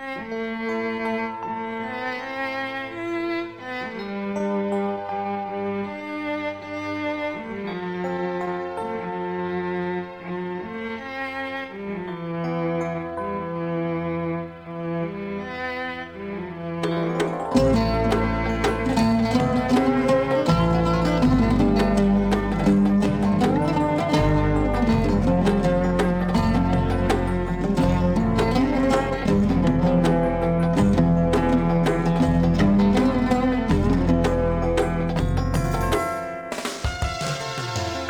Música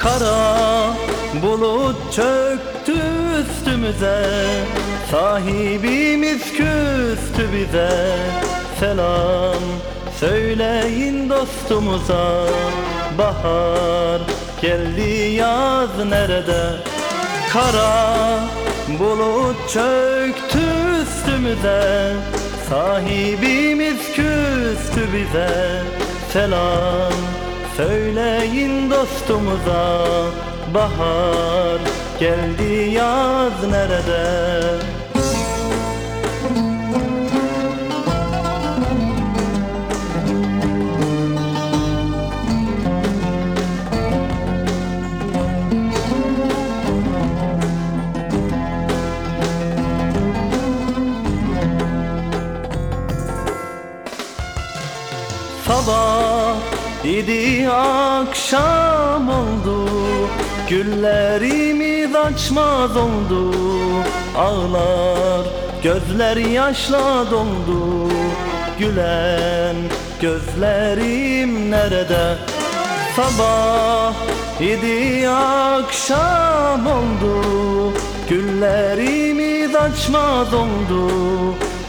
Kara bulut çöktü üstümüze. Sahibimiz küstü bize. Selam söyleyin dostumuza. Bahar geldi yaz nerede? Kara bulut çöktü üstümüze. Sahibimiz küstü bize. Selam Söyleyin dostumuza Bahar geldi yaz nerede? Sabah idi akşam oldu Güllerimiz açmaz oldu. Ağlar gözler yaşla doldu. Gülen gözlerim nerede? Sabah idi akşam oldu Güllerimiz açmaz oldu.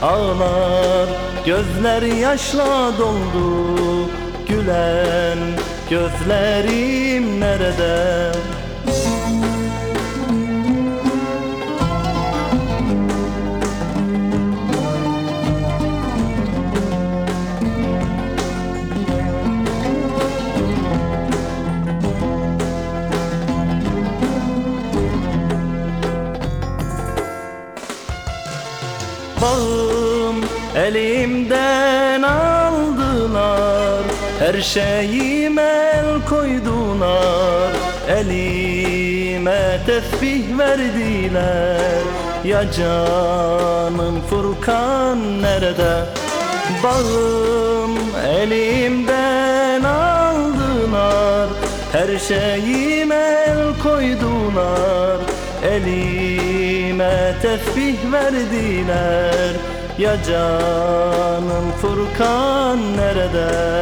Ağlar gözler yaşla doldu Gülen gözlerim nerede? Bağım elimden aldılar Her şeyime el koydular Elime tesbih verdiler. Ya canım Furkan nerede? Bağım elimden aldılar. Her şeyime el koydular Elime tesbih verdiler. Ya canım Furkan nerede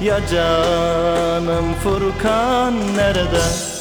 Ya canım Furkan nerede